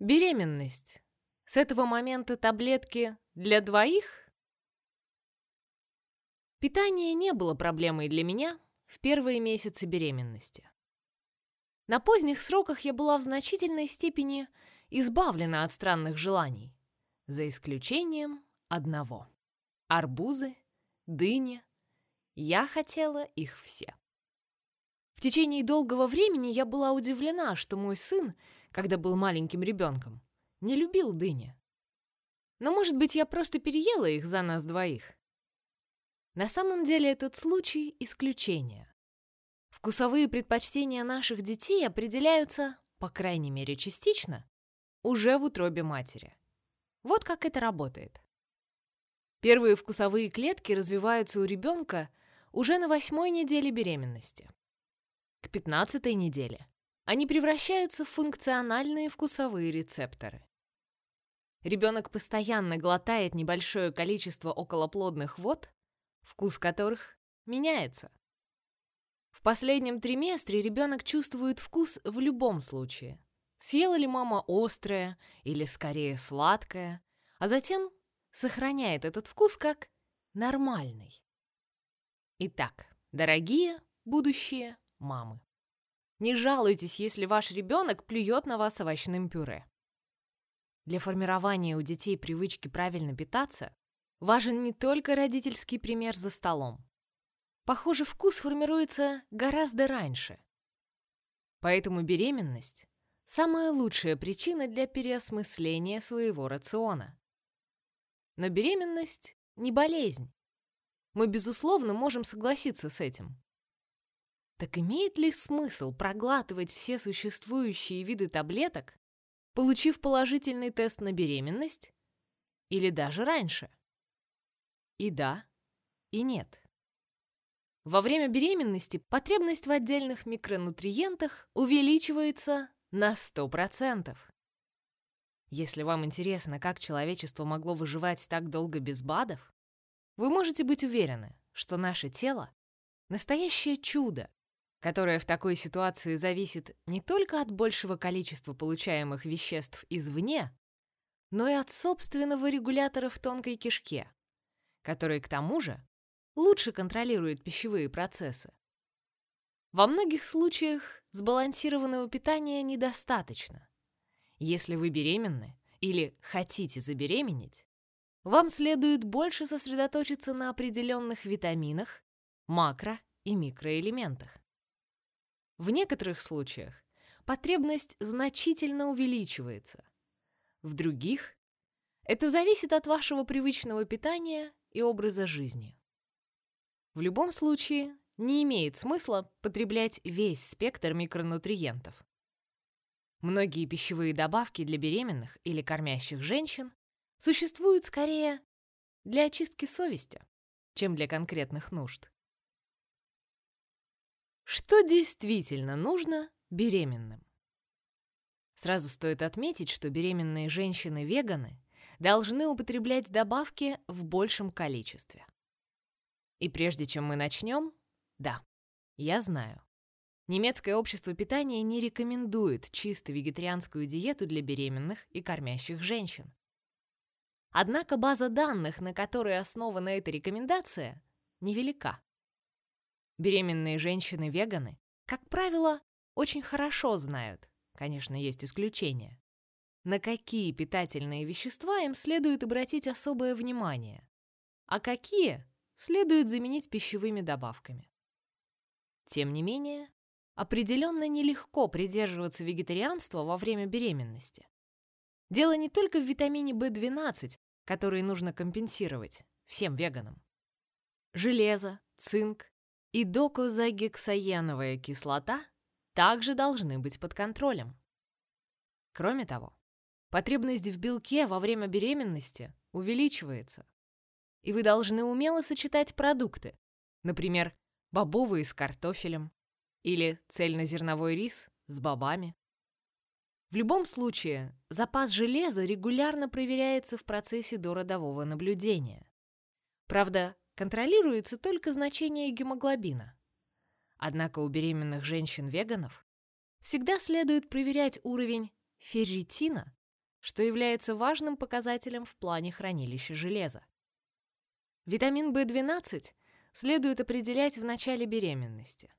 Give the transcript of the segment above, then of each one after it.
Беременность. С этого момента таблетки для двоих? Питание не было проблемой для меня в первые месяцы беременности. На поздних сроках я была в значительной степени избавлена от странных желаний, за исключением одного. Арбузы, дыни. Я хотела их все. В течение долгого времени я была удивлена, что мой сын когда был маленьким ребенком, не любил дыни. Но, может быть, я просто переела их за нас двоих. На самом деле этот случай — исключение. Вкусовые предпочтения наших детей определяются, по крайней мере частично, уже в утробе матери. Вот как это работает. Первые вкусовые клетки развиваются у ребенка уже на восьмой неделе беременности. К пятнадцатой неделе они превращаются в функциональные вкусовые рецепторы. Ребенок постоянно глотает небольшое количество околоплодных вод, вкус которых меняется. В последнем триместре ребенок чувствует вкус в любом случае. Съела ли мама острое или скорее сладкое, а затем сохраняет этот вкус как нормальный. Итак, дорогие будущие мамы. Не жалуйтесь, если ваш ребенок плюет на вас овощным пюре. Для формирования у детей привычки правильно питаться важен не только родительский пример за столом. Похоже, вкус формируется гораздо раньше. Поэтому беременность – самая лучшая причина для переосмысления своего рациона. Но беременность – не болезнь. Мы, безусловно, можем согласиться с этим. Так имеет ли смысл проглатывать все существующие виды таблеток, получив положительный тест на беременность? Или даже раньше? И да, и нет. Во время беременности потребность в отдельных микронутриентах увеличивается на 100%. Если вам интересно, как человечество могло выживать так долго без БАДов, вы можете быть уверены, что наше тело — настоящее чудо, которая в такой ситуации зависит не только от большего количества получаемых веществ извне, но и от собственного регулятора в тонкой кишке, который, к тому же, лучше контролирует пищевые процессы. Во многих случаях сбалансированного питания недостаточно. Если вы беременны или хотите забеременеть, вам следует больше сосредоточиться на определенных витаминах, макро- и микроэлементах. В некоторых случаях потребность значительно увеличивается. В других это зависит от вашего привычного питания и образа жизни. В любом случае, не имеет смысла потреблять весь спектр микронутриентов. Многие пищевые добавки для беременных или кормящих женщин существуют скорее для очистки совести, чем для конкретных нужд. Что действительно нужно беременным? Сразу стоит отметить, что беременные женщины-веганы должны употреблять добавки в большем количестве. И прежде чем мы начнем, да, я знаю, немецкое общество питания не рекомендует чисто вегетарианскую диету для беременных и кормящих женщин. Однако база данных, на которой основана эта рекомендация, невелика. Беременные женщины-веганы, как правило, очень хорошо знают, конечно, есть исключения, на какие питательные вещества им следует обратить особое внимание, а какие следует заменить пищевыми добавками. Тем не менее, определенно нелегко придерживаться вегетарианства во время беременности. Дело не только в витамине В12, который нужно компенсировать всем веганам. Железо, цинк, и докозагексаеновая кислота также должны быть под контролем. Кроме того, потребность в белке во время беременности увеличивается, и вы должны умело сочетать продукты, например, бобовые с картофелем или цельнозерновой рис с бобами. В любом случае, запас железа регулярно проверяется в процессе дородового наблюдения. Правда, контролируется только значение гемоглобина. Однако у беременных женщин-веганов всегда следует проверять уровень ферритина что является важным показателем в плане хранилища железа. Витамин В12 следует определять в начале беременности.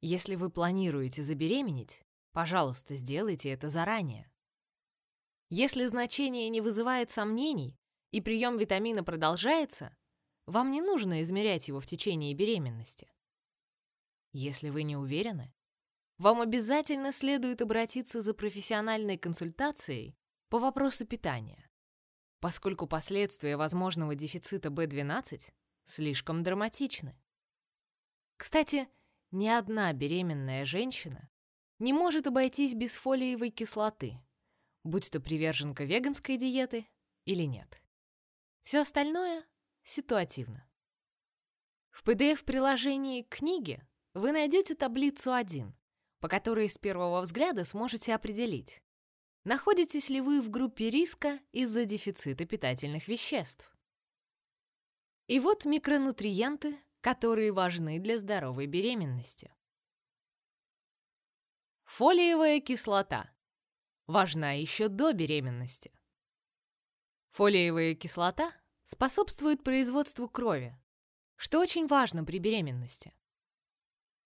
Если вы планируете забеременеть, пожалуйста, сделайте это заранее. Если значение не вызывает сомнений и прием витамина продолжается, вам не нужно измерять его в течение беременности. Если вы не уверены, вам обязательно следует обратиться за профессиональной консультацией по вопросу питания, поскольку последствия возможного дефицита B12 слишком драматичны. Кстати, ни одна беременная женщина не может обойтись без фолиевой кислоты, будь то приверженка веганской диеты или нет. Все остальное ситуативно. В PDF-приложении к книге вы найдете таблицу 1, по которой с первого взгляда сможете определить, находитесь ли вы в группе риска из-за дефицита питательных веществ. И вот микронутриенты, которые важны для здоровой беременности. Фолиевая кислота важна еще до беременности. Фолиевая кислота способствует производству крови, что очень важно при беременности.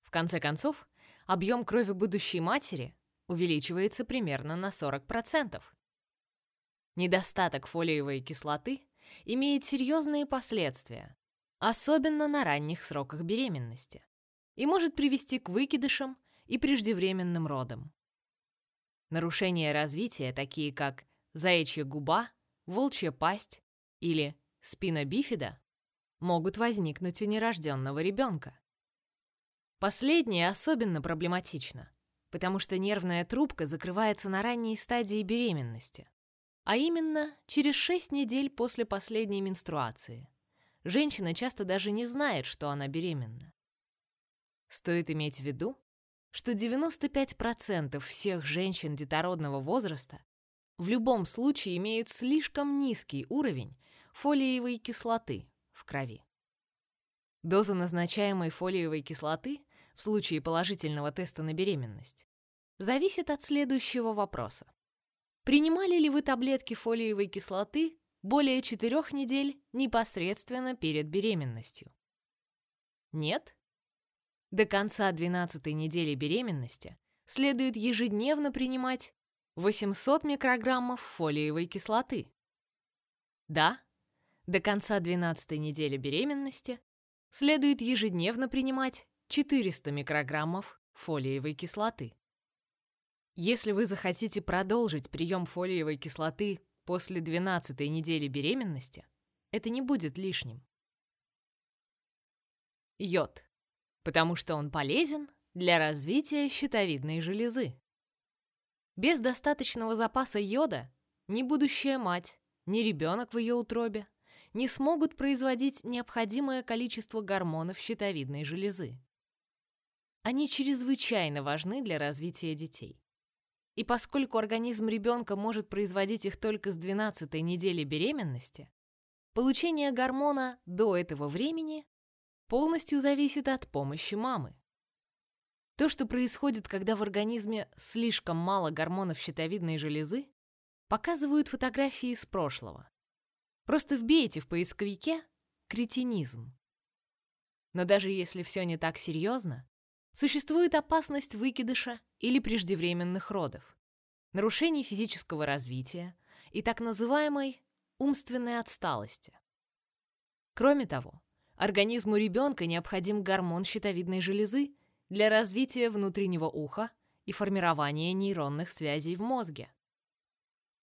В конце концов, объем крови будущей матери увеличивается примерно на 40%. Недостаток фолиевой кислоты имеет серьезные последствия, особенно на ранних сроках беременности, и может привести к выкидышам и преждевременным родам. Нарушения развития, такие как заячья губа, волчья пасть или спина бифида, могут возникнуть у нерожденного ребенка. Последнее особенно проблематично, потому что нервная трубка закрывается на ранней стадии беременности, а именно через 6 недель после последней менструации. Женщина часто даже не знает, что она беременна. Стоит иметь в виду, что 95% всех женщин детородного возраста в любом случае имеют слишком низкий уровень фолиевой кислоты в крови. Доза назначаемой фолиевой кислоты в случае положительного теста на беременность зависит от следующего вопроса. Принимали ли вы таблетки фолиевой кислоты более 4 недель непосредственно перед беременностью? Нет? До конца 12 недели беременности следует ежедневно принимать 800 микрограммов фолиевой кислоты. Да, до конца 12 недели беременности следует ежедневно принимать 400 микрограммов фолиевой кислоты. Если вы захотите продолжить прием фолиевой кислоты после 12 недели беременности, это не будет лишним. Йод потому что он полезен для развития щитовидной железы. Без достаточного запаса йода ни будущая мать, ни ребенок в ее утробе не смогут производить необходимое количество гормонов щитовидной железы. Они чрезвычайно важны для развития детей. И поскольку организм ребенка может производить их только с 12 недели беременности, получение гормона до этого времени полностью зависит от помощи мамы. То, что происходит, когда в организме слишком мало гормонов щитовидной железы, показывают фотографии из прошлого. Просто вбейте в поисковике «кретинизм». Но даже если все не так серьезно, существует опасность выкидыша или преждевременных родов, нарушений физического развития и так называемой умственной отсталости. Кроме того, Организму ребенка необходим гормон щитовидной железы для развития внутреннего уха и формирования нейронных связей в мозге.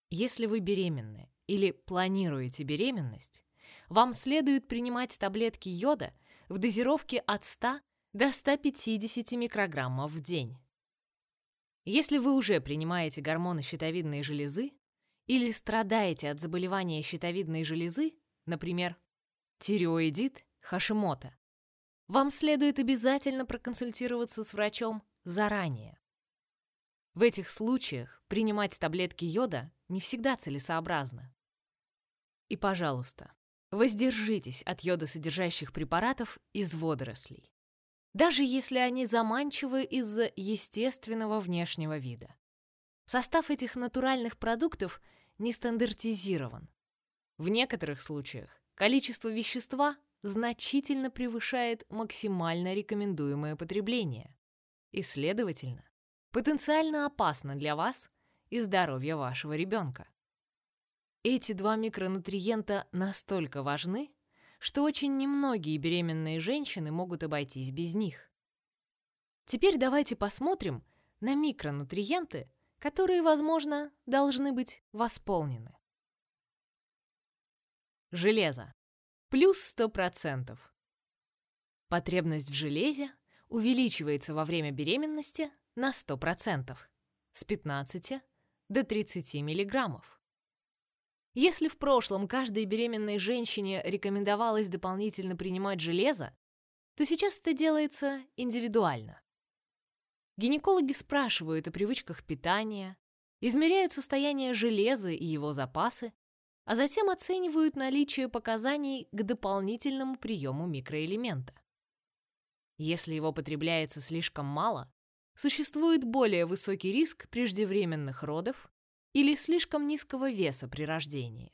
Если вы беременны или планируете беременность, вам следует принимать таблетки йода в дозировке от 100 до 150 микрограммов в день. Если вы уже принимаете гормоны щитовидной железы или страдаете от заболевания щитовидной железы, например, тиреоидит Хашимота. Вам следует обязательно проконсультироваться с врачом заранее. В этих случаях принимать таблетки йода не всегда целесообразно. И, пожалуйста, воздержитесь от йодосодержащих препаратов из водорослей, даже если они заманчивы из-за естественного внешнего вида. Состав этих натуральных продуктов не стандартизирован. В некоторых случаях количество вещества значительно превышает максимально рекомендуемое потребление и, следовательно, потенциально опасно для вас и здоровья вашего ребенка. Эти два микронутриента настолько важны, что очень немногие беременные женщины могут обойтись без них. Теперь давайте посмотрим на микронутриенты, которые, возможно, должны быть восполнены. Железо. Плюс 100%. Потребность в железе увеличивается во время беременности на 100%, с 15 до 30 миллиграммов. Если в прошлом каждой беременной женщине рекомендовалось дополнительно принимать железо, то сейчас это делается индивидуально. Гинекологи спрашивают о привычках питания, измеряют состояние железа и его запасы, а затем оценивают наличие показаний к дополнительному приему микроэлемента. Если его потребляется слишком мало, существует более высокий риск преждевременных родов или слишком низкого веса при рождении.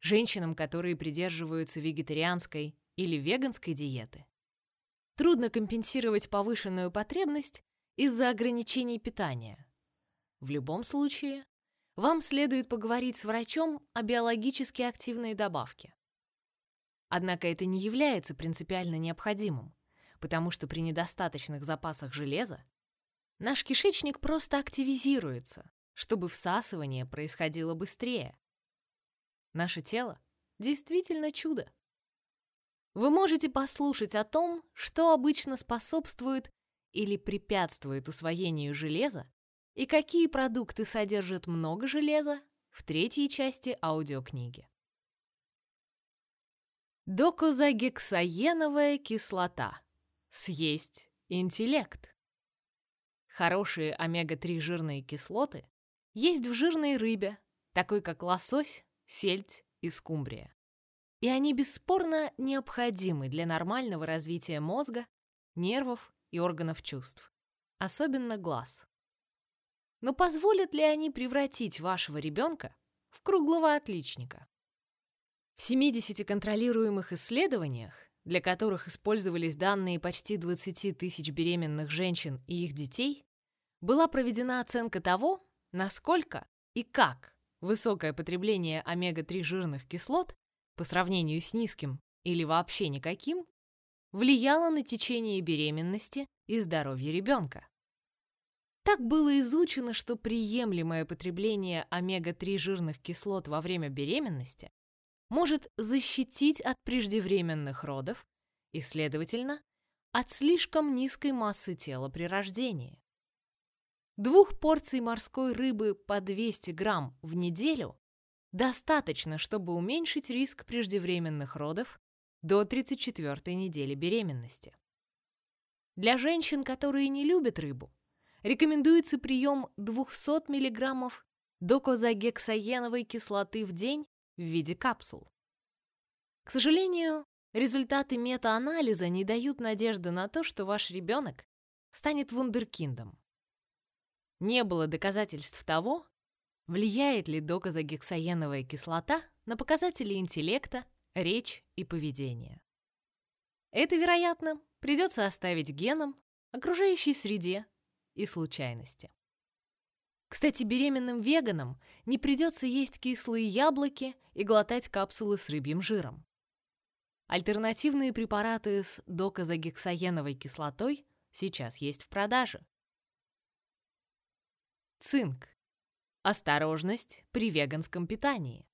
Женщинам, которые придерживаются вегетарианской или веганской диеты, трудно компенсировать повышенную потребность из-за ограничений питания. В любом случае, вам следует поговорить с врачом о биологически активной добавке. Однако это не является принципиально необходимым, потому что при недостаточных запасах железа наш кишечник просто активизируется, чтобы всасывание происходило быстрее. Наше тело действительно чудо. Вы можете послушать о том, что обычно способствует или препятствует усвоению железа и какие продукты содержат много железа в третьей части аудиокниги. Докозагексаеновая кислота. Съесть интеллект. Хорошие омега-3 жирные кислоты есть в жирной рыбе, такой как лосось, сельдь и скумбрия. И они бесспорно необходимы для нормального развития мозга, нервов и органов чувств, особенно глаз. Но позволят ли они превратить вашего ребенка в круглого отличника? В 70 контролируемых исследованиях, для которых использовались данные почти 20 тысяч беременных женщин и их детей, была проведена оценка того, насколько и как высокое потребление омега-3 жирных кислот по сравнению с низким или вообще никаким влияло на течение беременности и здоровье ребенка. Так было изучено, что приемлемое потребление омега-3 жирных кислот во время беременности может защитить от преждевременных родов и, следовательно, от слишком низкой массы тела при рождении. Двух порций морской рыбы по 200 грамм в неделю достаточно, чтобы уменьшить риск преждевременных родов до 34 недели беременности. Для женщин, которые не любят рыбу, рекомендуется прием 200 мг докозагексаеновой кислоты в день в виде капсул. К сожалению, результаты метаанализа не дают надежды на то, что ваш ребенок станет вундеркиндом. Не было доказательств того, влияет ли докозагексаеновая кислота на показатели интеллекта, речь и поведение. Это, вероятно, придется оставить генам, окружающей среде и случайности. Кстати, беременным веганам не придется есть кислые яблоки и глотать капсулы с рыбьим жиром. Альтернативные препараты с докозагексаеновой кислотой сейчас есть в продаже. Цинк. Осторожность при веганском питании.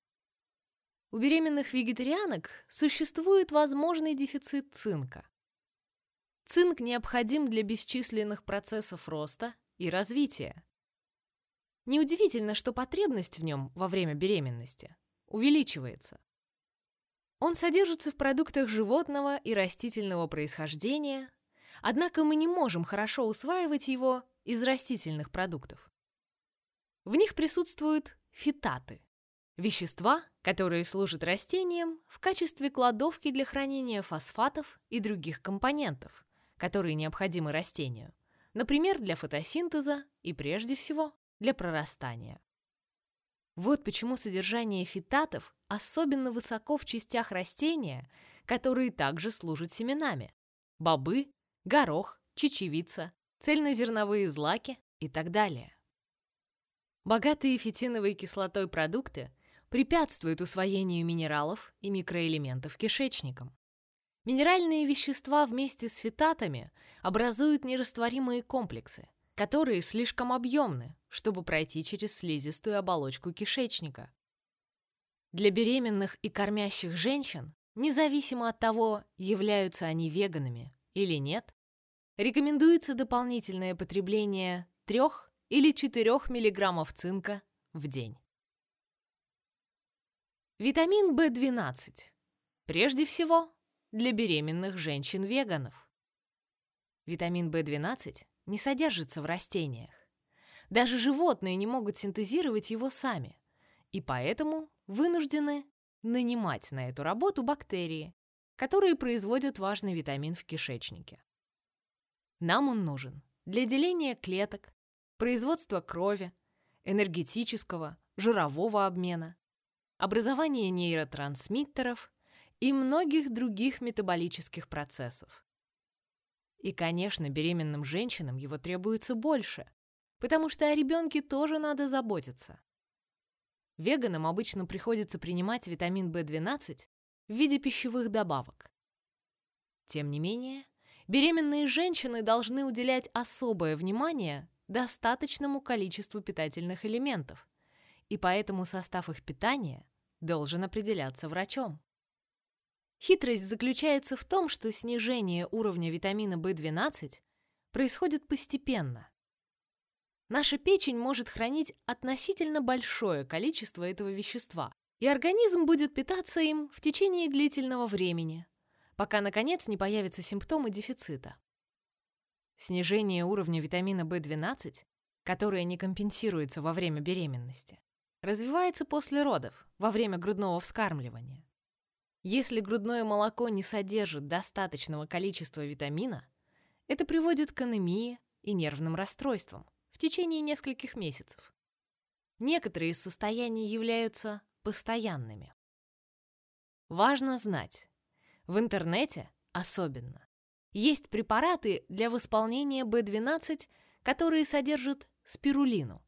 У беременных вегетарианок существует возможный дефицит цинка. Цинк необходим для бесчисленных процессов роста и развития. Неудивительно, что потребность в нем во время беременности увеличивается. Он содержится в продуктах животного и растительного происхождения, однако мы не можем хорошо усваивать его из растительных продуктов. В них присутствуют фитаты – вещества, которые служат растениям в качестве кладовки для хранения фосфатов и других компонентов, которые необходимы растению, например, для фотосинтеза и, прежде всего, для прорастания. Вот почему содержание фитатов особенно высоко в частях растения, которые также служат семенами. Бобы, горох, чечевица, цельнозерновые злаки и так далее. Богатые фитиновой кислотой продукты препятствуют усвоению минералов и микроэлементов кишечником. Минеральные вещества вместе с фитатами образуют нерастворимые комплексы, которые слишком объемны, чтобы пройти через слизистую оболочку кишечника. Для беременных и кормящих женщин, независимо от того, являются они веганами или нет, рекомендуется дополнительное потребление 3 или 4 мг цинка в день. Витамин В12. Прежде всего, для беременных женщин-веганов. Витамин В12 не содержится в растениях. Даже животные не могут синтезировать его сами, и поэтому вынуждены нанимать на эту работу бактерии, которые производят важный витамин в кишечнике. Нам он нужен для деления клеток, производства крови, энергетического, жирового обмена, образования нейротрансмиттеров и многих других метаболических процессов. И, конечно, беременным женщинам его требуется больше, потому что о ребенке тоже надо заботиться. Веганам обычно приходится принимать витамин В12 в виде пищевых добавок. Тем не менее, беременные женщины должны уделять особое внимание достаточному количеству питательных элементов, и поэтому состав их питания должен определяться врачом. Хитрость заключается в том, что снижение уровня витамина В12 происходит постепенно. Наша печень может хранить относительно большое количество этого вещества, и организм будет питаться им в течение длительного времени, пока, наконец, не появятся симптомы дефицита. Снижение уровня витамина В12, которое не компенсируется во время беременности, развивается после родов, во время грудного вскармливания. Если грудное молоко не содержит достаточного количества витамина, это приводит к анемии и нервным расстройствам в течение нескольких месяцев. Некоторые из состояний являются постоянными. Важно знать, в интернете особенно, есть препараты для восполнения B12, которые содержат спирулину,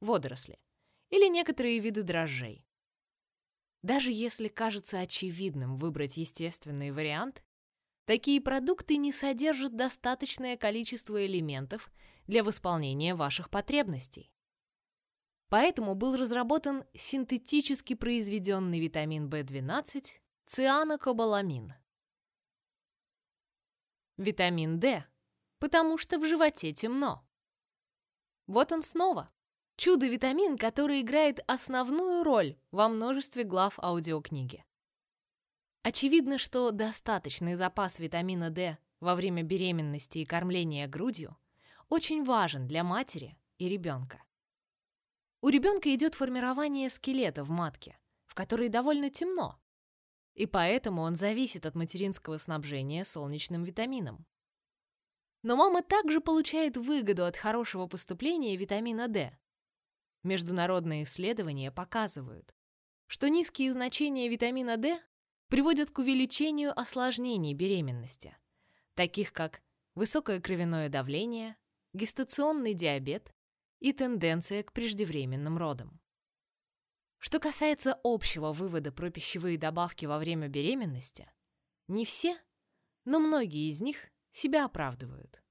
водоросли, или некоторые виды дрожжей. Даже если кажется очевидным выбрать естественный вариант, такие продукты не содержат достаточное количество элементов для восполнения ваших потребностей. Поэтому был разработан синтетически произведенный витамин В12 цианокобаламин. Витамин D, потому что в животе темно. Вот он снова. Чудо-витамин, который играет основную роль во множестве глав аудиокниги. Очевидно, что достаточный запас витамина D во время беременности и кормления грудью очень важен для матери и ребенка. У ребенка идет формирование скелета в матке, в которой довольно темно, и поэтому он зависит от материнского снабжения солнечным витамином. Но мама также получает выгоду от хорошего поступления витамина D, Международные исследования показывают, что низкие значения витамина D приводят к увеличению осложнений беременности, таких как высокое кровяное давление, гестационный диабет и тенденция к преждевременным родам. Что касается общего вывода про пищевые добавки во время беременности, не все, но многие из них себя оправдывают.